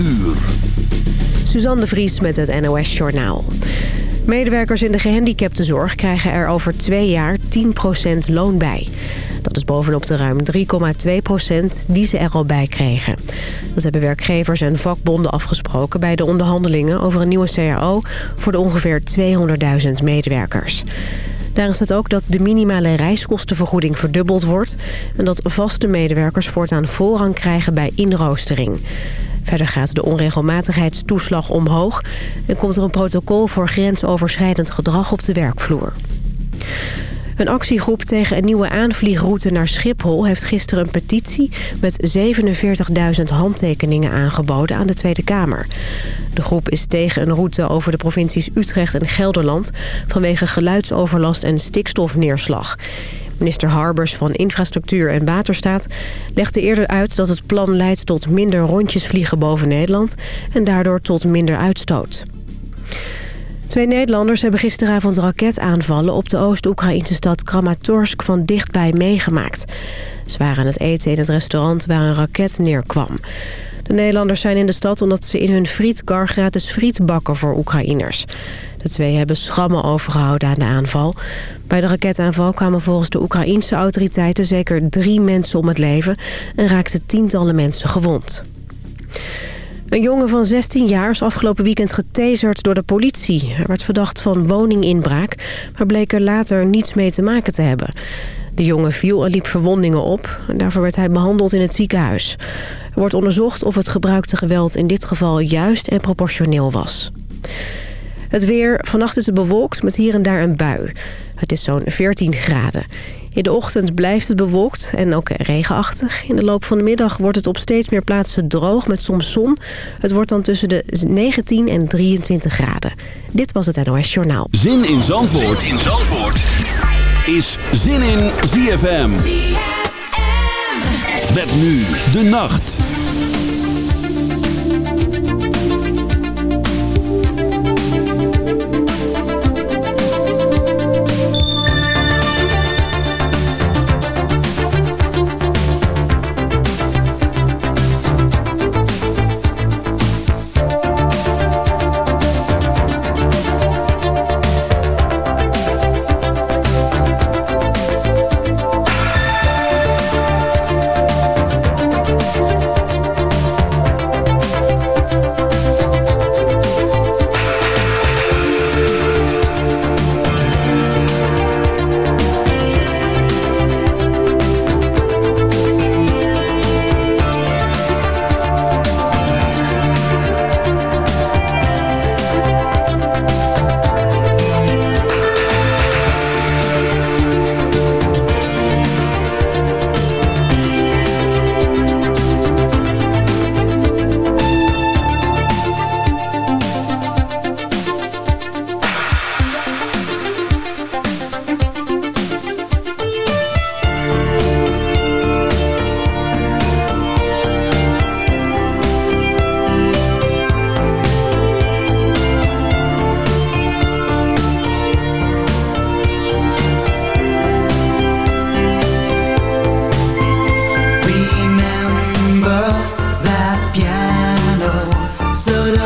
uur. Suzanne de Vries met het NOS Journaal. Medewerkers in de gehandicaptenzorg krijgen er over twee jaar 10% loon bij. Dat is bovenop de ruim 3,2% die ze er al bij kregen. Dat hebben werkgevers en vakbonden afgesproken bij de onderhandelingen over een nieuwe CAO voor de ongeveer 200.000 medewerkers. Daarin staat ook dat de minimale reiskostenvergoeding verdubbeld wordt... en dat vaste medewerkers voortaan voorrang krijgen bij inroostering. Verder gaat de onregelmatigheidstoeslag omhoog... en komt er een protocol voor grensoverschrijdend gedrag op de werkvloer. Een actiegroep tegen een nieuwe aanvliegroute naar Schiphol... heeft gisteren een petitie met 47.000 handtekeningen aangeboden aan de Tweede Kamer. De groep is tegen een route over de provincies Utrecht en Gelderland... vanwege geluidsoverlast en stikstofneerslag. Minister Harbers van Infrastructuur en Waterstaat legde eerder uit dat het plan leidt tot minder rondjes vliegen boven Nederland en daardoor tot minder uitstoot. Twee Nederlanders hebben gisteravond raketaanvallen op de Oost-Oekraïnse stad Kramatorsk van dichtbij meegemaakt. Ze waren aan het eten in het restaurant waar een raket neerkwam. De Nederlanders zijn in de stad omdat ze in hun frietkar gratis friet bakken voor Oekraïners. De twee hebben schrammen overgehouden aan de aanval. Bij de raketaanval kwamen volgens de Oekraïense autoriteiten zeker drie mensen om het leven... en raakten tientallen mensen gewond. Een jongen van 16 jaar is afgelopen weekend getaserd door de politie. Hij werd verdacht van woninginbraak, maar bleek er later niets mee te maken te hebben. De jongen viel en liep verwondingen op. Daarvoor werd hij behandeld in het ziekenhuis. Er wordt onderzocht of het gebruikte geweld in dit geval juist en proportioneel was. Het weer. Vannacht is het bewolkt met hier en daar een bui. Het is zo'n 14 graden. In de ochtend blijft het bewolkt en ook regenachtig. In de loop van de middag wordt het op steeds meer plaatsen droog met soms zon. Het wordt dan tussen de 19 en 23 graden. Dit was het NOS Journaal. Zin in Zandvoort, zin in Zandvoort. is Zin in ZFM. ZFM. Met nu de nacht.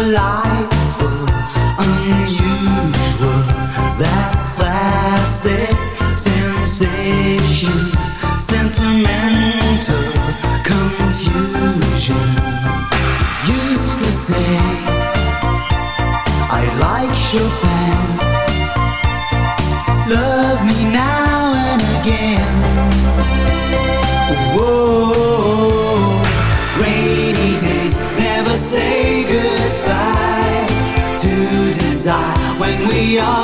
Love. yeah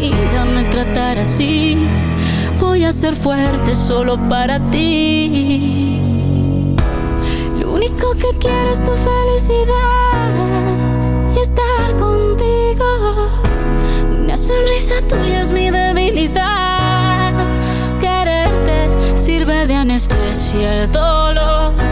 Vida me tratara así, voy a ser fuerte solo para ti. Lo único que quiero es tu felicidad y estar contigo. Una sonrisa tuya es mi debilidad. Quererte sirve de anestesia el dolor.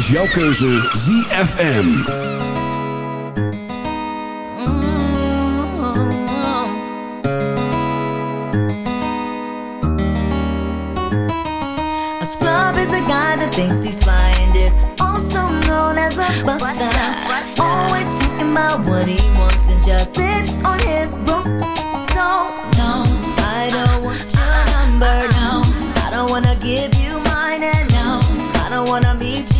Is jouw keuze ZFM. A scrub is a guy that thinks he's fly and is also known as a buster. Always talking about what he wants and just sits on his broom. So, no, I don't want your number, no. I don't wanna give you mine and no. I don't wanna meet you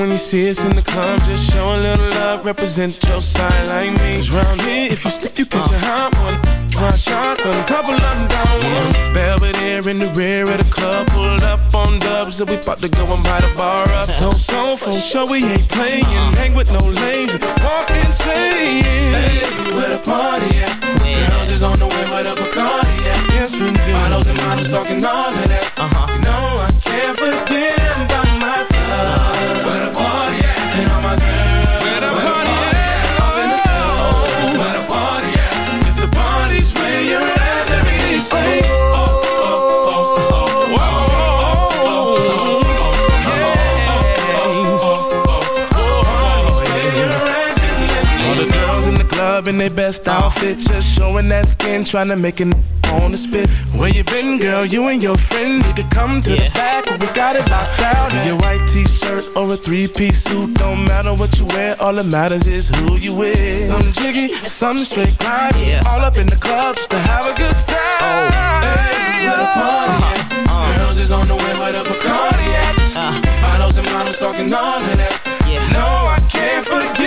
when you see us in the club. Just show a little love, represent your side like me. 'Cause round here, if you slip, you catch a hot one. One shot, then a couple of them down one. Belvedere in the rear of the club, pulled up on dubs, so we about to go and buy the bar up. So, so, for sure we ain't playing. Hang with no lames, walk insane. Hey, where the party at? Girls is on the way, where the Bacardi at? Yes, we do. Models and models talking all of that. Uh-huh. You their best outfit, just showing that skin, trying to make it on the spit. Where you been, girl? You and your friend need to come to yeah. the back. We got it locked down. In your white t-shirt or a three-piece suit, don't matter what you wear. All that matters is who you with. Some jiggy, some straight grind. Yeah. All up in the club just to have a good time. Oh. Hey, the party at? Uh, Girls is on the way where the Bacardi at. Uh, Models and models talking all of that. Yeah. No, I can't forget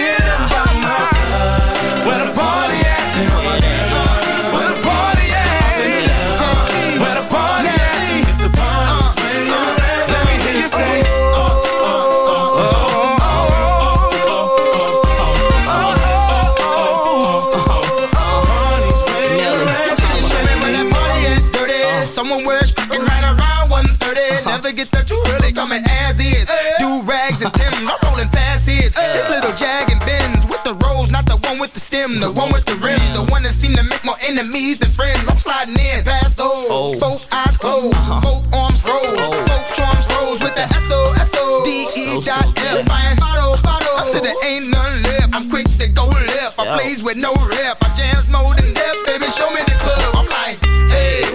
the one with the rims, the one that seem to make more enemies than friends. I'm sliding in past those. Oh. Both eyes closed, uh-huh. both arms rose, oh. both charms rose with the S O S O D E dot F. Buying bottle, bottle. I said there ain't none left. I'm quick to go left. I plays with no rep. I jams more than death, baby. Show me the club.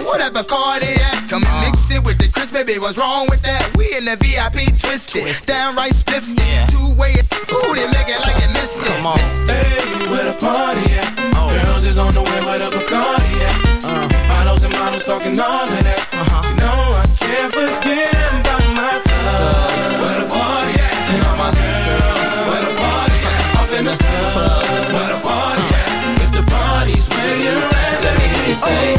I'm like, hey, whatever car they at. Come and mix it with the Chris, baby. What's wrong with that? We in the VIP twisted, twisted. downright spiffy. Yeah. Two way, ooh, they make it like it missed it. Come on. Hey, where the party at? Oh. Girls is on the way, where the Bacardi at? Uh. Models and models talking all of that. Uh-huh. You know I can't forget about my club. Where the party at? And all my girls, where the party at? Off in the club, where the party at? If the party's where you're at, let me hear you say.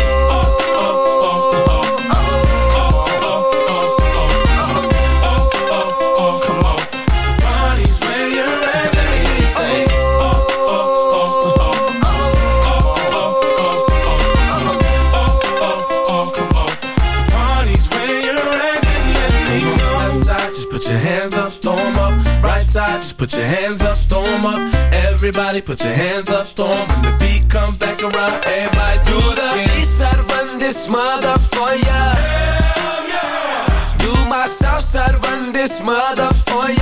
Put your hands up, storm up. Everybody put your hands up, storm. When the beat comes back around, everybody do the east side run this mother for ya. Yeah. Do my south side run this mother for ya.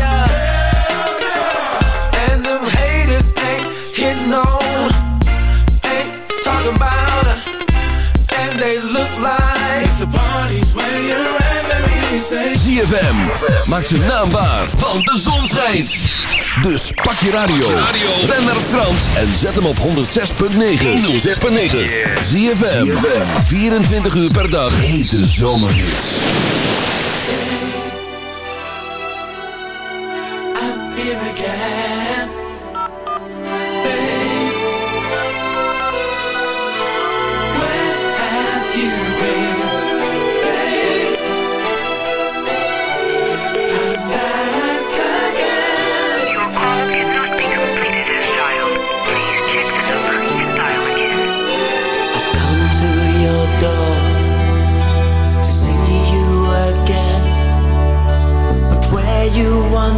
ZFM, maak zijn naam waar, want de zon schijnt. Dus pak je radio, ben naar Frans en zet hem op 106.9. 106.9. ZFM, 24 uur per dag. Hete zomerhits. I'm here again.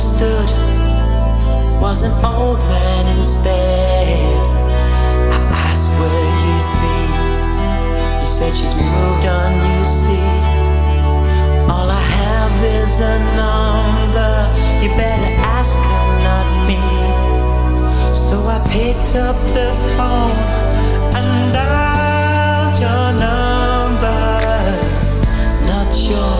Stood was an old man instead. I asked where you'd be. He said she's moved on, you see. All I have is a number. You better ask her, not me. So I picked up the phone and dialed your number. Not sure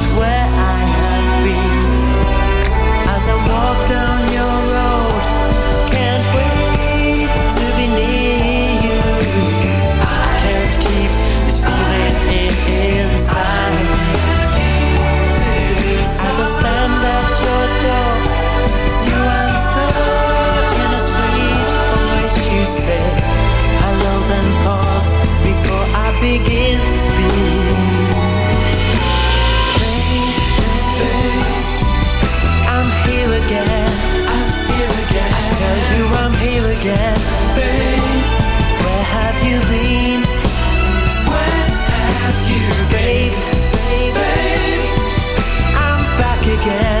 again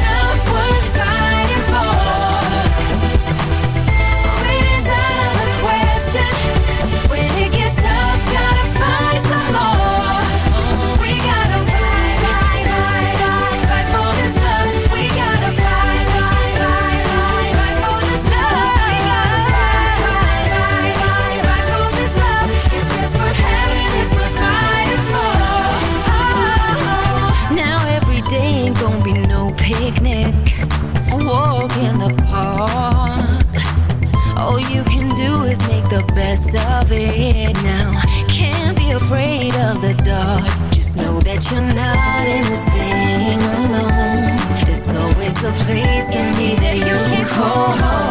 so please send me there. You can call home.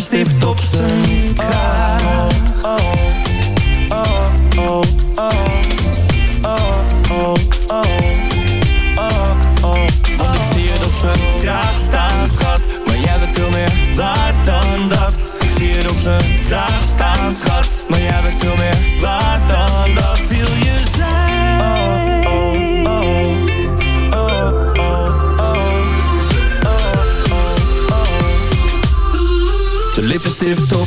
lippenstift op zijn. jest to